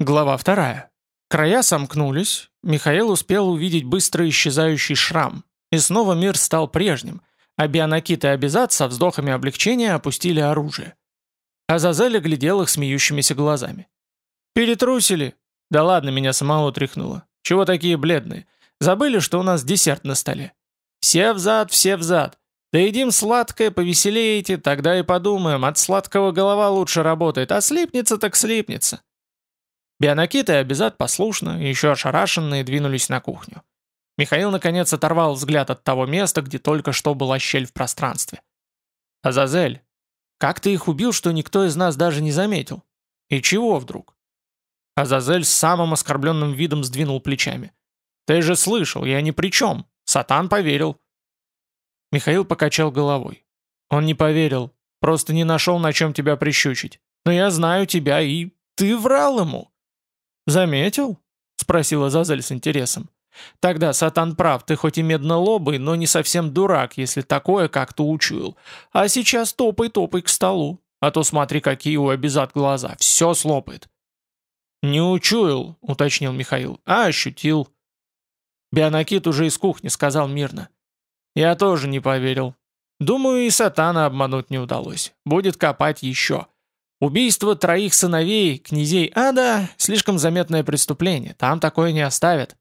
Глава вторая. Края сомкнулись, Михаил успел увидеть быстро исчезающий шрам, и снова мир стал прежним, а Бионакит и Абизад со вздохами облегчения опустили оружие. Азазель глядел их смеющимися глазами. «Перетрусили? Да ладно, меня самого тряхнуло. Чего такие бледные? Забыли, что у нас десерт на столе? Все взад, все взад. Да едим сладкое, повеселеете, тогда и подумаем, от сладкого голова лучше работает, а слипнется так слипнется». Бионакит и Абизад послушно, еще ошарашенные, двинулись на кухню. Михаил наконец оторвал взгляд от того места, где только что была щель в пространстве. «Азазель, как ты их убил, что никто из нас даже не заметил? И чего вдруг?» Азазель с самым оскорбленным видом сдвинул плечами. «Ты же слышал, я ни при чем. Сатан поверил». Михаил покачал головой. «Он не поверил, просто не нашел, на чем тебя прищучить. Но я знаю тебя, и ты врал ему». «Заметил?» — спросила Зазель с интересом. «Тогда Сатан прав, ты хоть и меднолобый, но не совсем дурак, если такое как-то учуял. А сейчас топай-топай к столу, а то смотри, какие у обезат глаза, все слопает». «Не учуял», — уточнил Михаил, — «а ощутил». Бионакит уже из кухни сказал мирно. «Я тоже не поверил. Думаю, и Сатана обмануть не удалось. Будет копать еще. Убийство троих сыновей, князей ада – слишком заметное преступление, там такое не оставят.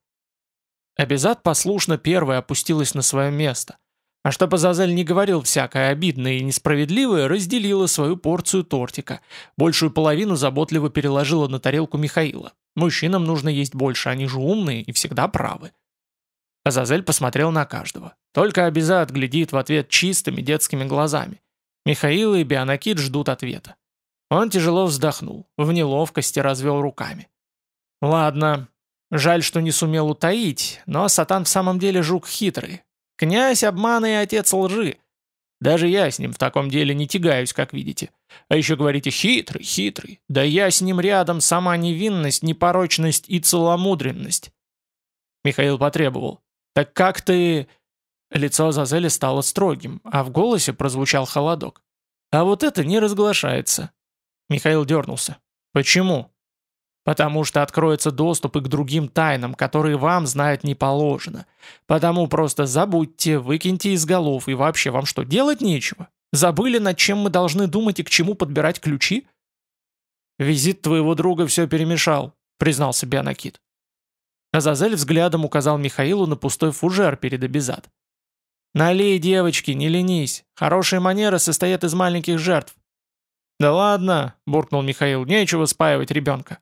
Абизад послушно первой опустилась на свое место. А чтобы Зазель не говорил всякое обидное и несправедливое, разделила свою порцию тортика. Большую половину заботливо переложила на тарелку Михаила. Мужчинам нужно есть больше, они же умные и всегда правы. Азазель посмотрел на каждого. Только Абизад глядит в ответ чистыми детскими глазами. Михаил и Бионакит ждут ответа. Он тяжело вздохнул, в неловкости развел руками. «Ладно, жаль, что не сумел утаить, но Сатан в самом деле жук хитрый. Князь обмана и отец лжи. Даже я с ним в таком деле не тягаюсь, как видите. А еще говорите «хитрый, хитрый». Да я с ним рядом сама невинность, непорочность и целомудренность». Михаил потребовал. «Так как ты...» Лицо Зазели стало строгим, а в голосе прозвучал холодок. «А вот это не разглашается. Михаил дернулся. «Почему?» «Потому что откроется доступ и к другим тайнам, которые вам знать не положено. Потому просто забудьте, выкиньте из голов, и вообще вам что, делать нечего? Забыли, над чем мы должны думать и к чему подбирать ключи?» «Визит твоего друга все перемешал», — признался Бионакит. Азазель взглядом указал Михаилу на пустой фужер перед обезад. «Налей, девочки, не ленись. Хорошие манеры состоят из маленьких жертв. «Да ладно», — буркнул Михаил, — «нечего спаивать ребенка».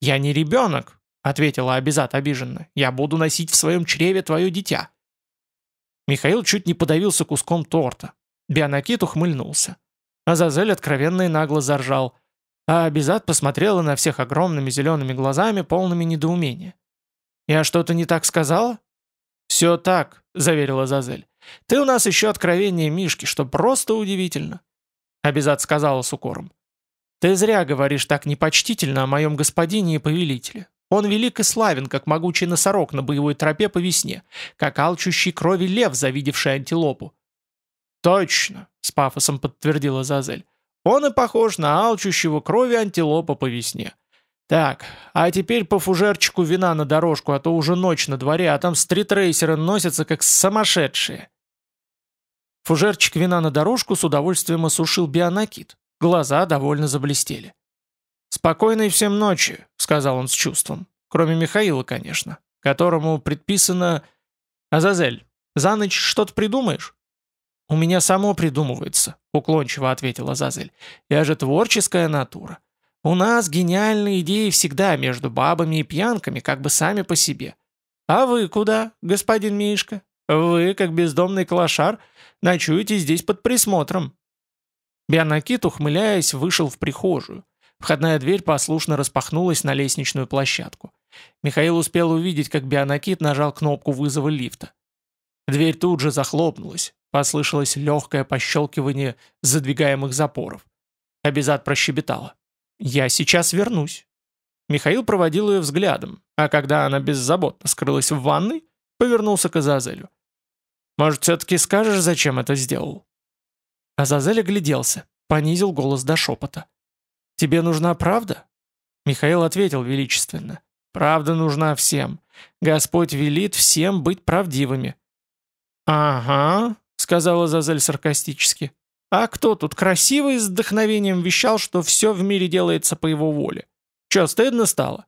«Я не ребенок», — ответила Абизат обиженно. «Я буду носить в своем чреве твое дитя». Михаил чуть не подавился куском торта. Бионакит ухмыльнулся. Азазель откровенно и нагло заржал, а Абизат посмотрела на всех огромными зелеными глазами, полными недоумения. «Я что-то не так сказала?» «Все так», — заверила Азазель. «Ты у нас еще откровение Мишки, что просто удивительно. Абизад сказала с укором. «Ты зря говоришь так непочтительно о моем господине и повелителе. Он велик и славен, как могучий носорог на боевой тропе по весне, как алчущий крови лев, завидевший антилопу». «Точно», — с пафосом подтвердила Зазель. «Он и похож на алчущего крови антилопа по весне. Так, а теперь по фужерчику вина на дорожку, а то уже ночь на дворе, а там стритрейсеры носятся как сумасшедшие». Фужерчик вина на дорожку с удовольствием осушил бионакит. Глаза довольно заблестели. «Спокойной всем ночи», — сказал он с чувством. Кроме Михаила, конечно, которому предписано... «Азазель, за ночь что-то придумаешь?» «У меня само придумывается», — уклончиво ответила Азазель. «Я же творческая натура. У нас гениальные идеи всегда между бабами и пьянками, как бы сами по себе. А вы куда, господин Мишка? Вы, как бездомный клошар, Ночуете здесь под присмотром». Бионакит, ухмыляясь, вышел в прихожую. Входная дверь послушно распахнулась на лестничную площадку. Михаил успел увидеть, как Бионакит нажал кнопку вызова лифта. Дверь тут же захлопнулась. Послышалось легкое пощелкивание задвигаемых запоров. Абизад прощебетала. «Я сейчас вернусь». Михаил проводил ее взглядом, а когда она беззаботно скрылась в ванной, повернулся к Азазелю. Может, все-таки скажешь, зачем это сделал?» Азазель огляделся, понизил голос до шепота. «Тебе нужна правда?» Михаил ответил величественно. «Правда нужна всем. Господь велит всем быть правдивыми». «Ага», — сказала Зазель саркастически. «А кто тут красивый с вдохновением вещал, что все в мире делается по его воле? Че, стыдно стало?»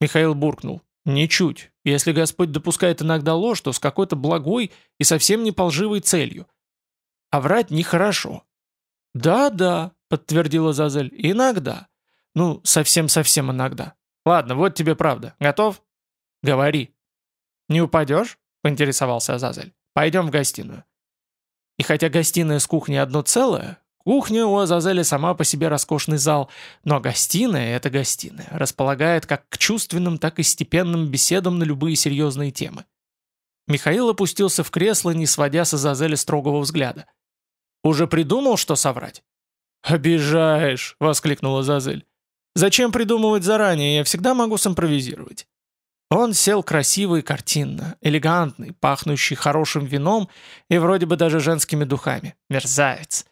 Михаил буркнул. «Ничуть. Если Господь допускает иногда ложь, то с какой-то благой и совсем не полживой целью. А врать нехорошо». «Да-да», — подтвердила Зазель, — «иногда. Ну, совсем-совсем иногда. Ладно, вот тебе правда. Готов? Говори. Не упадешь? Поинтересовался Азазель. Пойдем в гостиную. И хотя гостиная с кухней одно целое, кухня у Азазеля сама по себе роскошный зал, но гостиная — это гостиная, располагает как к чувственным, так и степенным беседам на любые серьезные темы. Михаил опустился в кресло, не сводя с Азазеля строгого взгляда. «Уже придумал, что соврать?» «Обижаешь!» — воскликнула Азазель. Зачем придумывать заранее, я всегда могу симпровизировать. Он сел красивый, картинно, элегантный, пахнущий хорошим вином и вроде бы даже женскими духами. Мерзавец.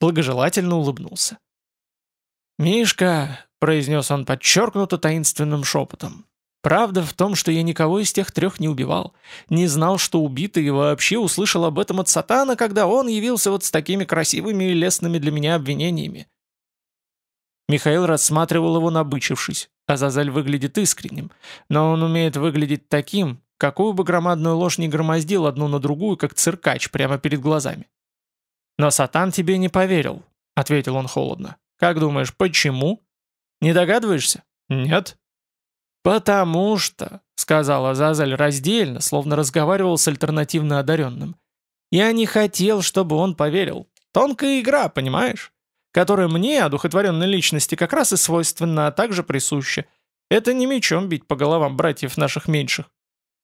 Благожелательно улыбнулся. «Мишка», — произнес он подчеркнуто таинственным шепотом, «правда в том, что я никого из тех трех не убивал. Не знал, что убитый и вообще услышал об этом от сатана, когда он явился вот с такими красивыми и лестными для меня обвинениями. Михаил рассматривал его набычившись. Азазель выглядит искренним, но он умеет выглядеть таким, какую бы громадную ложь не громоздил одну на другую, как циркач прямо перед глазами. «Но Сатан тебе не поверил», — ответил он холодно. «Как думаешь, почему? Не догадываешься?» «Нет». «Потому что», — сказал Азазель раздельно, словно разговаривал с альтернативно одаренным, «я не хотел, чтобы он поверил. Тонкая игра, понимаешь? которое мне, одухотворенной личности, как раз и свойственно, а также присуще. Это не мечом бить по головам братьев наших меньших.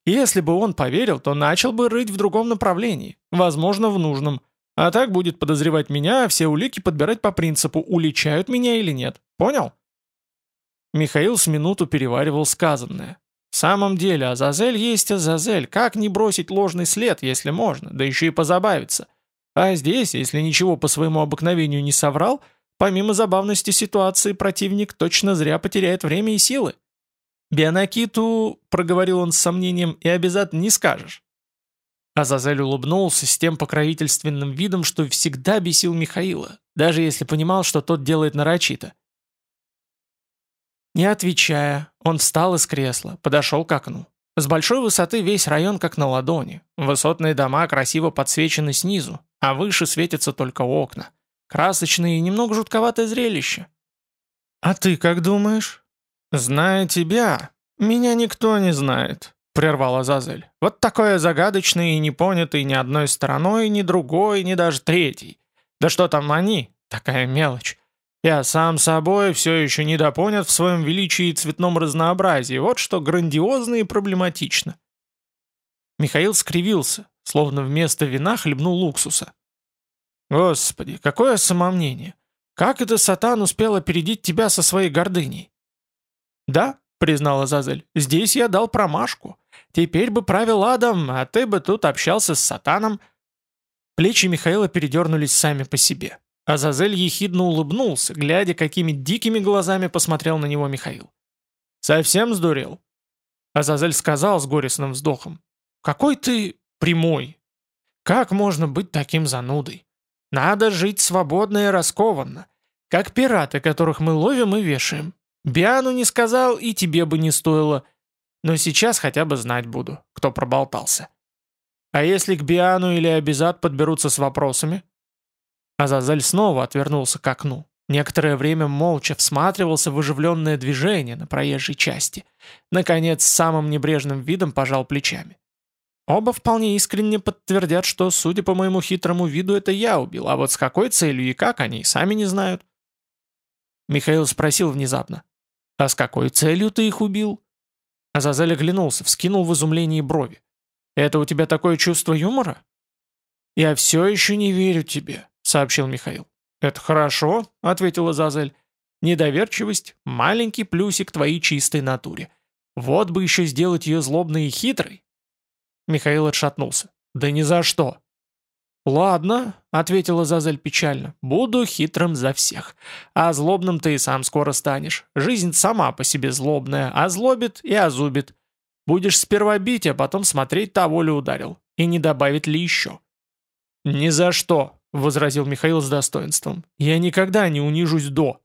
Если бы он поверил, то начал бы рыть в другом направлении, возможно, в нужном. А так будет подозревать меня, а все улики подбирать по принципу, уличают меня или нет. Понял? Михаил с минуту переваривал сказанное. В самом деле, Азазель есть Азазель. Как не бросить ложный след, если можно, да еще и позабавиться? А здесь, если ничего по своему обыкновению не соврал, помимо забавности ситуации, противник точно зря потеряет время и силы. «Бионакиту», — проговорил он с сомнением, — «и обязательно не скажешь». Азазель улыбнулся с тем покровительственным видом, что всегда бесил Михаила, даже если понимал, что тот делает нарочито. Не отвечая, он встал из кресла, подошел к окну. С большой высоты весь район как на ладони. Высотные дома красиво подсвечены снизу, а выше светятся только окна. Красочное и немного жутковатое зрелище. «А ты как думаешь?» «Зная тебя, меня никто не знает», — прервала Зазель. «Вот такое загадочное и непонятое ни одной стороной, ни другой, ни даже третьей. Да что там они? Такая мелочь. Я сам собой все еще недопонят в своем величии и цветном разнообразии. Вот что грандиозно и проблематично». Михаил скривился, словно вместо вина хлебнул уксуса. «Господи, какое самомнение! Как это Сатан успел опередить тебя со своей гордыней?» «Да», — признала Зазель, — «здесь я дал промашку. Теперь бы правил Адам, а ты бы тут общался с Сатаном». Плечи Михаила передернулись сами по себе. Азазель ехидно улыбнулся, глядя, какими дикими глазами посмотрел на него Михаил. «Совсем сдурел?» Азазель сказал с горестным вздохом. «Какой ты прямой. Как можно быть таким занудой? Надо жить свободно и раскованно, как пираты, которых мы ловим и вешаем. Биану не сказал, и тебе бы не стоило. Но сейчас хотя бы знать буду, кто проболтался. А если к Биану или Абизад подберутся с вопросами?» Азазель снова отвернулся к окну. Некоторое время молча всматривался в оживленное движение на проезжей части. Наконец, самым небрежным видом пожал плечами. Оба вполне искренне подтвердят, что, судя по моему хитрому виду, это я убил, а вот с какой целью и как они сами не знают. Михаил спросил внезапно. «А с какой целью ты их убил?» Азазель оглянулся, вскинул в изумлении брови. «Это у тебя такое чувство юмора?» «Я все еще не верю тебе», — сообщил Михаил. «Это хорошо», — ответила Азазель. «Недоверчивость — маленький плюсик твоей чистой натуре. Вот бы еще сделать ее злобной и хитрой, Михаил отшатнулся. «Да ни за что!» «Ладно», — ответила Зазель печально, — «буду хитрым за всех. А злобным ты и сам скоро станешь. Жизнь сама по себе злобная, а злобит и озубит. Будешь сперва бить, а потом смотреть, того ли ударил. И не добавить ли еще». «Ни за что», — возразил Михаил с достоинством. «Я никогда не унижусь до».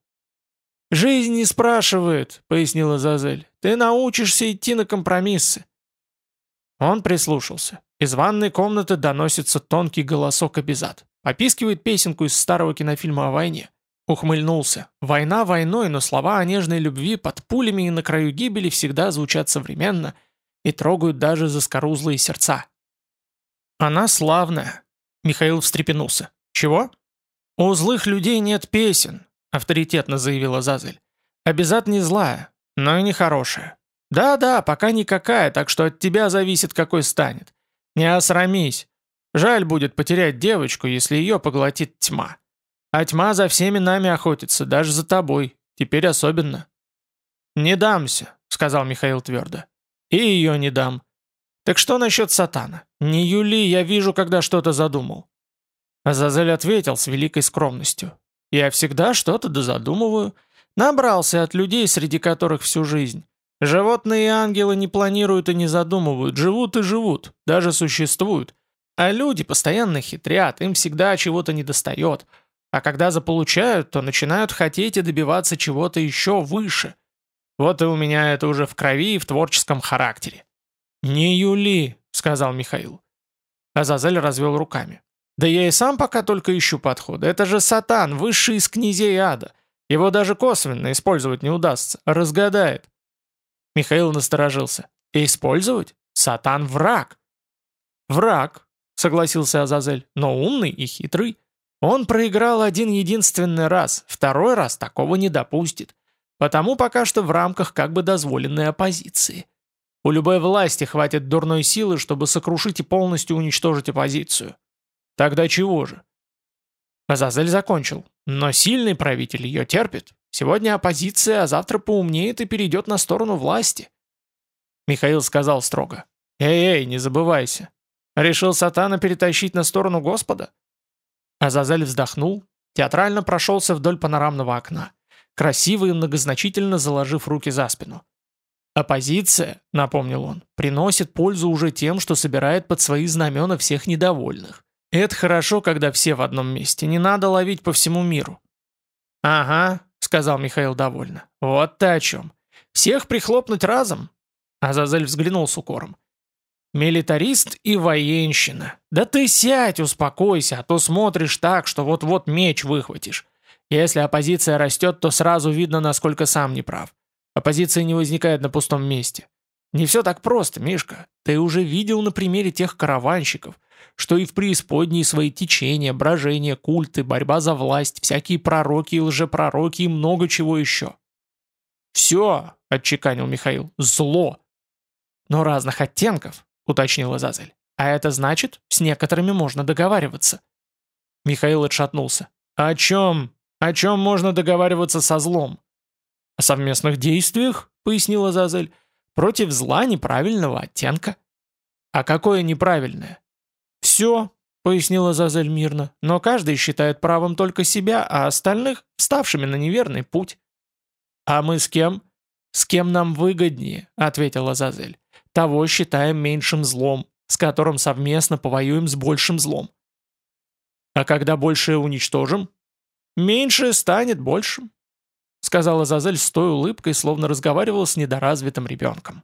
«Жизнь не спрашивает», — пояснила Зазель. «Ты научишься идти на компромиссы». Он прислушался. Из ванной комнаты доносится тонкий голосок обезад. Попискивает песенку из старого кинофильма о войне. Ухмыльнулся. Война войной, но слова о нежной любви под пулями и на краю гибели всегда звучат современно и трогают даже заскорузлые сердца. Она славная. Михаил встрепенулся. Чего? У злых людей нет песен, авторитетно заявила Зазель. Обезад не злая, но и не хорошая. Да-да, пока никакая, так что от тебя зависит, какой станет. Не осрамись. Жаль будет потерять девочку, если ее поглотит тьма. А тьма за всеми нами охотится, даже за тобой. Теперь особенно. «Не дамся», — сказал Михаил твердо. «И ее не дам. Так что насчет сатана? Не Юли, я вижу, когда что-то задумал». Азазель ответил с великой скромностью. «Я всегда что-то дозадумываю. Набрался от людей, среди которых всю жизнь. Животные и ангелы не планируют и не задумывают, живут и живут, даже существуют. А люди постоянно хитрят, им всегда чего-то недостает. А когда заполучают, то начинают хотеть и добиваться чего-то еще выше. Вот и у меня это уже в крови и в творческом характере. «Не Юли», — сказал Михаил. Азазель развел руками. «Да я и сам пока только ищу подходы. Это же сатан, высший из князей ада. Его даже косвенно использовать не удастся. Разгадает. Михаил насторожился. «Использовать? Сатан враг!» «Враг», — согласился Азазель, — «но умный и хитрый. Он проиграл один единственный раз, второй раз такого не допустит. Потому пока что в рамках как бы дозволенной оппозиции. У любой власти хватит дурной силы, чтобы сокрушить и полностью уничтожить оппозицию. Тогда чего же? Азазель закончил. Но сильный правитель ее терпит. Сегодня оппозиция, а завтра поумнеет и перейдет на сторону власти. Михаил сказал строго. «Эй-эй, не забывайся. Решил сатана перетащить на сторону Господа?» Азазель вздохнул, театрально прошелся вдоль панорамного окна, красиво и многозначительно заложив руки за спину. «Оппозиция, — напомнил он, — приносит пользу уже тем, что собирает под свои знамена всех недовольных. Это хорошо, когда все в одном месте, не надо ловить по всему миру». «Ага, сказал Михаил довольно. «Вот ты о чем. Всех прихлопнуть разом?» Азазель взглянул с укором. «Милитарист и военщина. Да ты сядь, успокойся, а то смотришь так, что вот-вот меч выхватишь. Если оппозиция растет, то сразу видно, насколько сам неправ. Оппозиция не возникает на пустом месте. Не все так просто, Мишка. Ты уже видел на примере тех караванщиков, что и в преисподней свои течения, брожения, культы, борьба за власть, всякие пророки и лжепророки и много чего еще. «Все», — отчеканил Михаил, — «зло». «Но разных оттенков», — уточнила Зазель. «А это значит, с некоторыми можно договариваться». Михаил отшатнулся. «О чем? О чем можно договариваться со злом?» «О совместных действиях», — пояснила Зазель, — «против зла неправильного оттенка». «А какое неправильное?» «Все», — пояснила Зазель мирно, «но каждый считает правым только себя, а остальных — вставшими на неверный путь». «А мы с кем?» «С кем нам выгоднее», — ответила Зазель. «Того считаем меньшим злом, с которым совместно повоюем с большим злом». «А когда большее уничтожим?» «Меньшее станет большим», — сказала Зазель с той улыбкой, словно разговаривала с недоразвитым ребенком.